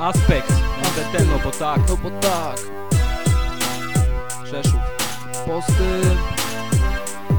Aspekt, NBT, no bo tak, No bo tak, Rzeszów postęp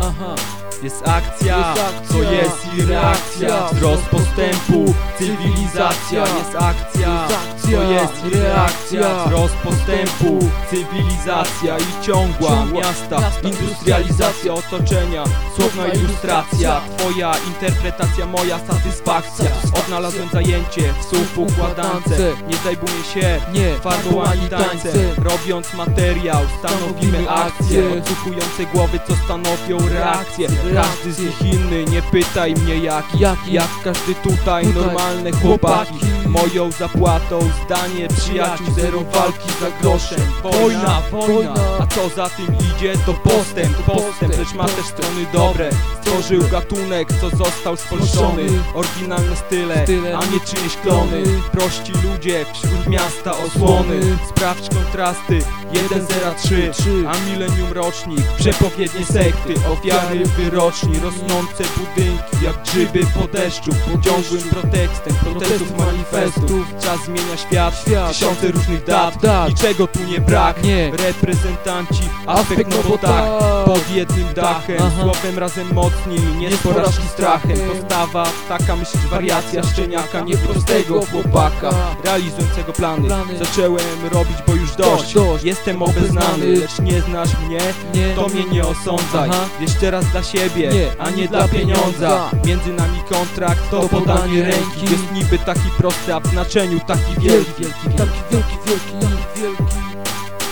Aha. Jest akcja, Jest akcja, to jest i reakcja. Wzrost postępu, cywilizacja. Jest akcja, Jest akcja, to jest reakcja. Wzrost postępu, cywilizacja I ciągła, miasta, industrializacja otoczenia. Słowna ilustracja, twoja interpretacja, moja satysfakcja. Odnalazłem zajęcie w słup układance Nie zajmuję się Nie, Farbą ani tańcem, robiąc materiał Stanowimy akcje, odsłuchujące głowy co stanowią reakcje. Każdy z nich inny, nie pytaj mnie jaki? Jak każdy Tutaj. normalne chłopaki Moją zapłatą zdanie przyjaciół Zero walki za groszem. Wojna, wojna, a co za tym idzie to postęp Postęp, lecz ma też strony dobre. Stworzył gatunek, co został spolszczony Oryginalne style, a nie czyjeś klony. Prości ludzie wśród miasta osłony. Sprawdź kontrasty 103 Trzy. A milenium rocznik Przepowiednie sekty Ofiary wyroczni Rosnące budynki Jak grzyby po deszczu Pod ciągłym protekstem Protestów manifestów Czas zmienia świat. Tysiące różnych dat. Niczego tu nie brak Nie. Reprezentanci Aspekt no bo tak pod jednym dachem Aha. Słowem razem mocni, nie z porażki strachem Postawa, taka myśl, wariacja szczeniaka Nieprostego chłopaka Realizującego plany. Zacząłem robić, bo już dość. Jestem obeznany, lecz nie znasz mnie Nie, To mnie nie osądzaj Aha. Jeszcze raz dla siebie, Nie, a nie dla pieniądza. Między nami kontrakt to podanie ręki. Jest niby taki prosty, a w znaczeniu taki wielki wielki, taki wielki, wielki, wielki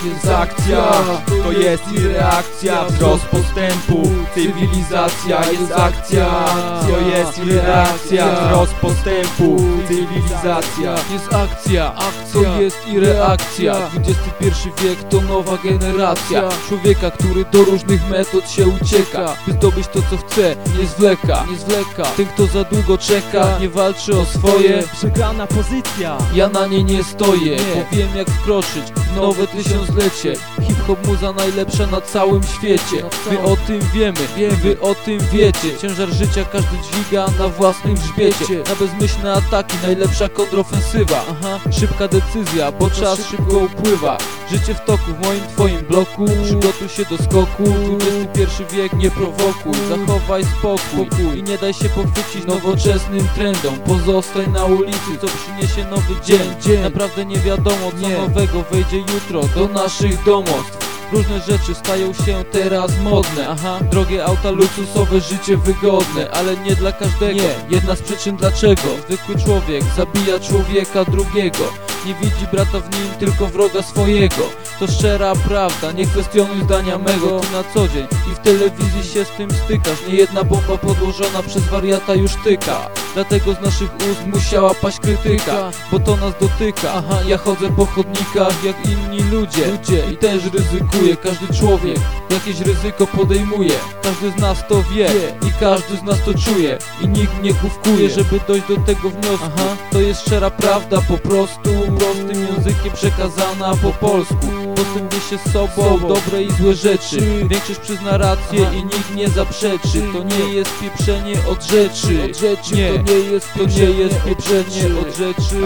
jest akcja, to jest i reakcja Wzrost postępu, cywilizacja jest akcja. To jest i reakcja, wzrost postępu, cywilizacja Jest akcja, to jest i reakcja XXI wiek to nowa generacja. Człowieka, który do różnych metod się ucieka. By zdobyć to co chce, nie zwleka, nie zwleka Ten kto za długo czeka, nie walczy o swoje. Przegrana pozycja. Ja na nie nie stoję, bo wiem jak wkroczyć nowe tysiąclecie. Hip-hop muza najlepsza na całym świecie. My o tym wiemy, wy o tym wiecie. Ciężar życia każdy dźwiga na własnym grzbiecie. Na bezmyślne ataki najlepsza kontrofensywa Szybka decyzja, bo czas szybko upływa. Życie w toku w moim twoim bloku. Przygotuj się do skoku. XXI wiek nie prowokuj. Zachowaj spokój i nie daj się pochwycić nowoczesnym trendom. Pozostań na ulicy, co przyniesie nowy dzień. Naprawdę nie wiadomo co nowego wejdzie jutro do naszych domostw. Różne rzeczy stają się teraz modne. Aha, drogie auta, luksusowe, życie wygodne Ale nie dla każdego. Nie, jedna z przyczyn dlaczego? Zwykły człowiek zabija człowieka drugiego Nie widzi brata w nim, tylko wroga swojego. To szczera prawda, nie kwestionuj zdania mego. Tu na co dzień i w telewizji się z tym stykasz. Nie jedna bomba podłożona przez wariata już tyka. Dlatego z naszych ust musiała paść krytyka Bo to nas dotyka. Aha, ja chodzę po chodnikach jak inni ludzie. Ludzie i też ryzykuję Każdy człowiek jakieś ryzyko podejmuje. Każdy z nas to wie i każdy z nas to czuje. I nikt nie główkuje, żeby dojść do tego wniosku. Aha, to jest szczera prawda po prostu Prostym językiem przekazana po polsku. Postęp niesie z sobą dobre i złe rzeczy. Większość przyzna rację i nikt nie zaprzeczy. To nie jest pieprzenie od rzeczy. Od rzeczy, nie, to nie jest to nie jest pieprzenie od rzeczy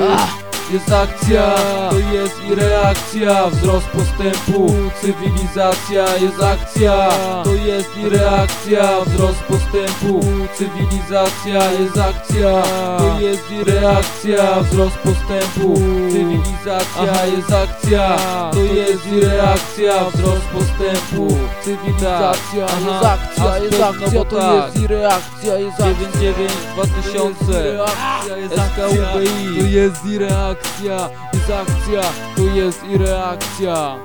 jest akcja, to jest i reakcja. Wzrost postępu, cywilizacja Jest akcja, to jest i reakcja. Wzrost postępu, cywilizacja Jest akcja, to jest i reakcja. Wzrost postępu, cywilizacja Jest akcja, to jest i reakcja. Wzrost postępu, cywilizacja Jest akcja, jest akcja, to jest i reakcja, jest akcja. 99 2000 SKUBI To jest i reakcja, jest akcja, to jest i reakcja